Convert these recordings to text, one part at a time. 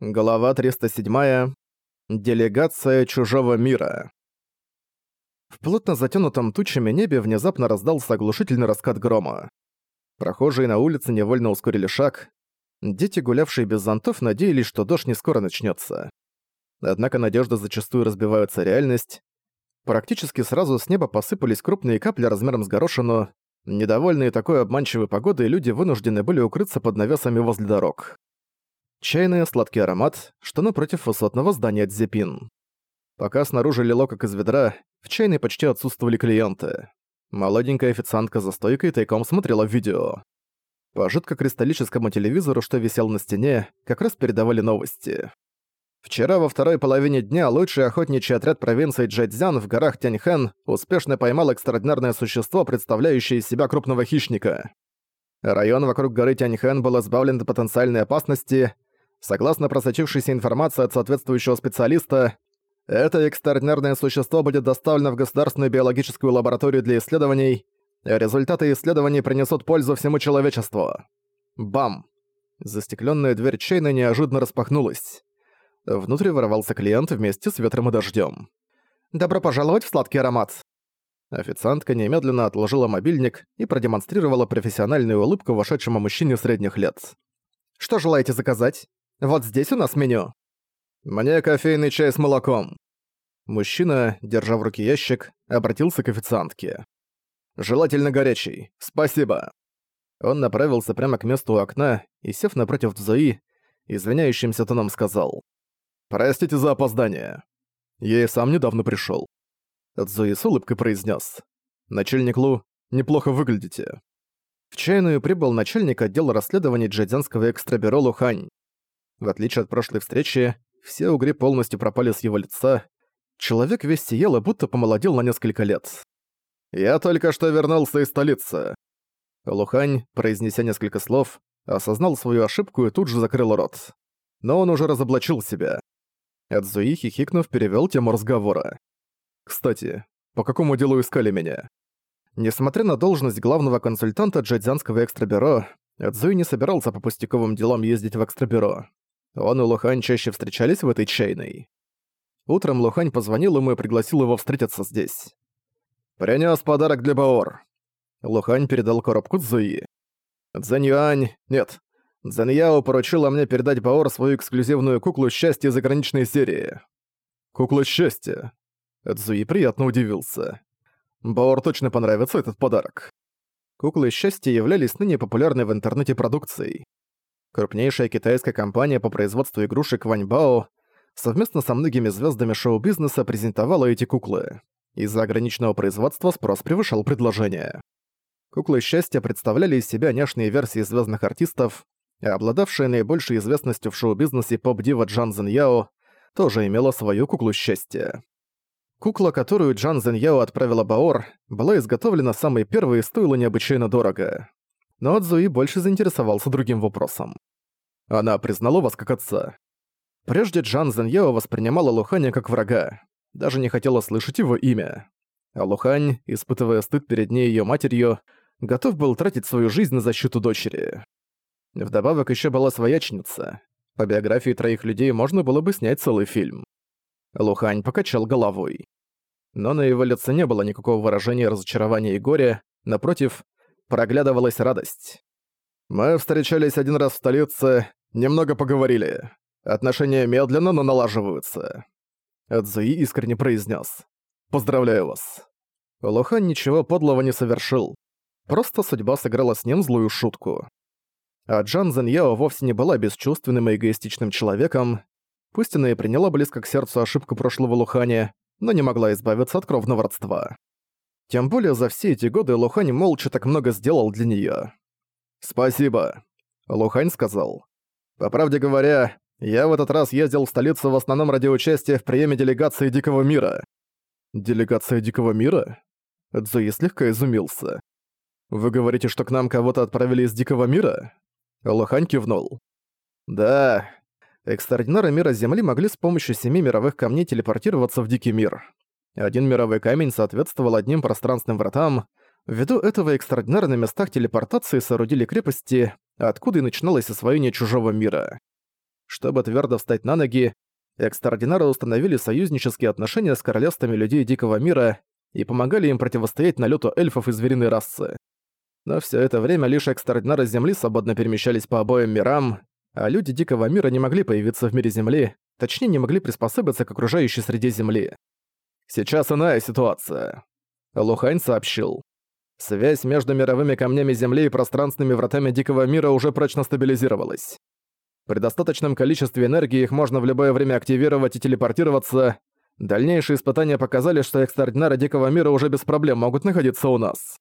Глава 307. Делегация чужого мира. В плотно затянутом тучами небе внезапно раздался оглушительный раскат грома. Прохожие на улице невольно ускорили шаг. Дети, гулявшие без зонтов, надеялись, что дождь не скоро начнется. Однако надежды зачастую разбиваются реальность. Практически сразу с неба посыпались крупные капли размером с горошину. Недовольные такой обманчивой погодой, люди вынуждены были укрыться под навесами возле дорог. Чайный сладкий аромат, что напротив высотного здания Дзепин. Пока снаружи лило как из ведра, в чайной почти отсутствовали клиенты. Молоденькая официантка за стойкой тайком смотрела видео. По жидкокристаллическому телевизору, что висел на стене, как раз передавали новости. Вчера во второй половине дня лучший охотничий отряд провинции Джэцзян в горах Тяньхэн успешно поймал экстраординарное существо, представляющее из себя крупного хищника. Район вокруг горы Тяньхэн был избавлен от потенциальной опасности, Согласно просочившейся информации от соответствующего специалиста, это экстраординарное существо будет доставлено в Государственную биологическую лабораторию для исследований, результаты исследований принесут пользу всему человечеству. Бам! Застекленная дверь чайна неожиданно распахнулась. Внутрь ворвался клиент вместе с ветром и дождем. «Добро пожаловать в сладкий аромат!» Официантка немедленно отложила мобильник и продемонстрировала профессиональную улыбку вошедшему мужчине средних лет. «Что желаете заказать?» Вот здесь у нас меню. Мне кофейный чай с молоком. Мужчина, держа в руке ящик, обратился к официантке. Желательно горячий. Спасибо. Он направился прямо к месту у окна и, сев напротив Зои, извиняющимся тоном сказал. «Простите за опоздание. Я и сам недавно пришёл». Зои с улыбкой произнес: «Начальник Лу, неплохо выглядите». В чайную прибыл начальник отдела расследований джадзянского экстрабюро Лухань. В отличие от прошлой встречи, все угри полностью пропали с его лица. Человек весь сиял и будто помолодел на несколько лет. «Я только что вернулся из столицы». Лухань, произнеся несколько слов, осознал свою ошибку и тут же закрыл рот. Но он уже разоблачил себя. Эдзуи, хихикнув, перевёл тему разговора. «Кстати, по какому делу искали меня?» Несмотря на должность главного консультанта джадзянского экстрабюро, Эдзуи не собирался по пустяковым делам ездить в экстрабюро. Он и Лухань чаще встречались в этой чайной. Утром Лухань позвонил ему и пригласил его встретиться здесь. «Принёс подарок для Баор». Лухань передал коробку Цзуи. «Цзэньюань... Нет. Цзэньяо поручила мне передать Баор свою эксклюзивную куклу счастья заграничной серии». «Кукла счастья?» Цзуи приятно удивился. Баор точно понравится этот подарок. Куклы счастья являлись ныне популярной в интернете продукцией. Крупнейшая китайская компания по производству игрушек Ваньбао совместно со многими звездами шоу-бизнеса презентовала эти куклы. Из-за ограниченного производства спрос превышал предложение. Куклы счастья представляли из себя няшные версии звездных артистов, а обладавшая наибольшей известностью в шоу-бизнесе поп-дива Джан Зен Яо тоже имела свою куклу счастья. Кукла, которую Джан Зен Яо отправила Баор, была изготовлена самой первой и стоила необычайно дорого но Цзуи больше заинтересовался другим вопросом. Она признала вас как отца. Прежде Джан Зэньяо воспринимала Луханя как врага, даже не хотела слышать его имя. А Лухань, испытывая стыд перед ней и её матерью, готов был тратить свою жизнь на защиту дочери. Вдобавок ещё была своячница. По биографии троих людей можно было бы снять целый фильм. Лухань покачал головой. Но на его лице не было никакого выражения разочарования и горя, напротив, проглядывалась радость. Мы встречались один раз в столице, немного поговорили. Отношения медленно, но налаживаются. Эдзуи искренне произнес: «Поздравляю вас». Лохан ничего подлого не совершил. Просто судьба сыграла с ним злую шутку. А Джан Зеньяо вовсе не была бесчувственным и эгоистичным человеком. Пусть она и приняла близко к сердцу ошибку прошлого Луханя, но не могла избавиться от кровного родства. Тем более за все эти годы Лухань молча так много сделал для неё. «Спасибо», — Лухань сказал. «По правде говоря, я в этот раз ездил в столицу в основном ради участия в приеме делегации Дикого Мира». «Делегация Дикого Мира?» Цзуи слегка изумился. «Вы говорите, что к нам кого-то отправили из Дикого Мира?» Лухань кивнул. «Да, экстраординары мира Земли могли с помощью семи мировых камней телепортироваться в Дикий Мир. Один мировой камень соответствовал одним пространственным вратам. Ввиду этого экстраординарно на местах телепортации соорудили крепости, откуда и начиналось освоение чужого мира. Чтобы твердо встать на ноги, экстраординары установили союзнические отношения с королевствами людей Дикого Мира и помогали им противостоять налету эльфов и звериной расы. Но все это время лишь экстраординары Земли свободно перемещались по обоим мирам, а люди Дикого Мира не могли появиться в мире Земли, точнее не могли приспособиться к окружающей среде Земли. Сейчас иная ситуация. Лухань сообщил. Связь между мировыми камнями Земли и пространственными вратами Дикого Мира уже прочно стабилизировалась. При достаточном количестве энергии их можно в любое время активировать и телепортироваться. Дальнейшие испытания показали, что экстраординары Дикого Мира уже без проблем могут находиться у нас.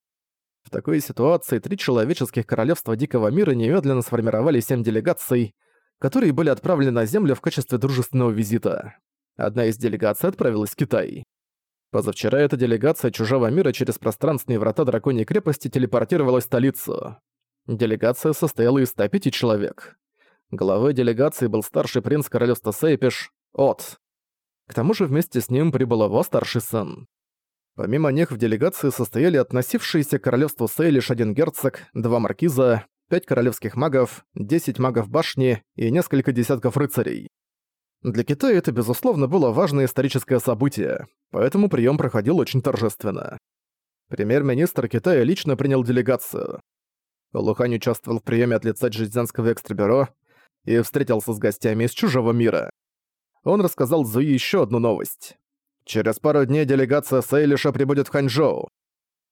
В такой ситуации три человеческих королевства Дикого Мира немедленно сформировали семь делегаций, которые были отправлены на Землю в качестве дружественного визита. Одна из делегаций отправилась в Китай. Позавчера эта делегация чужого мира через пространственные врата Драконьей крепости телепортировалась в столицу. Делегация состояла из 105 человек. Главой делегации был старший принц королевства Сейпиш, От. К тому же вместе с ним прибыл его старший сын. Помимо них в делегации состояли относившиеся к королевству Сей лишь один герцог, два маркиза, пять королевских магов, десять магов башни и несколько десятков рыцарей. Для Китая это, безусловно, было важное историческое событие, поэтому прием проходил очень торжественно. Премьер-министр Китая лично принял делегацию. Лухань участвовал в приеме от лица Джизянского экстрабюро и встретился с гостями из чужого мира. Он рассказал Зуи еще одну новость. Через пару дней делегация Сейлиша прибудет в Ханчжоу.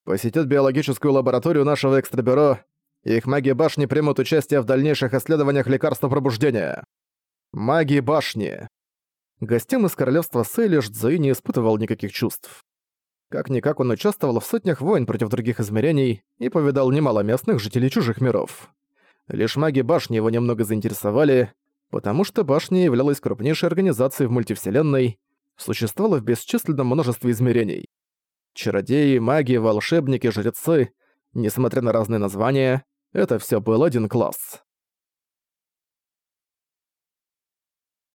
Посетит биологическую лабораторию нашего экстрабюро, и их маги башни примут участие в дальнейших исследованиях лекарства пробуждения. Маги башни. Гостям из королевства Сейлиш Цзуи не испытывал никаких чувств. Как-никак он участвовал в сотнях войн против других измерений и повидал немало местных жителей чужих миров. Лишь маги башни его немного заинтересовали, потому что башня являлась крупнейшей организацией в мультивселенной, существовала в бесчисленном множестве измерений. Чародеи, маги, волшебники, жрецы, несмотря на разные названия, это все был один класс.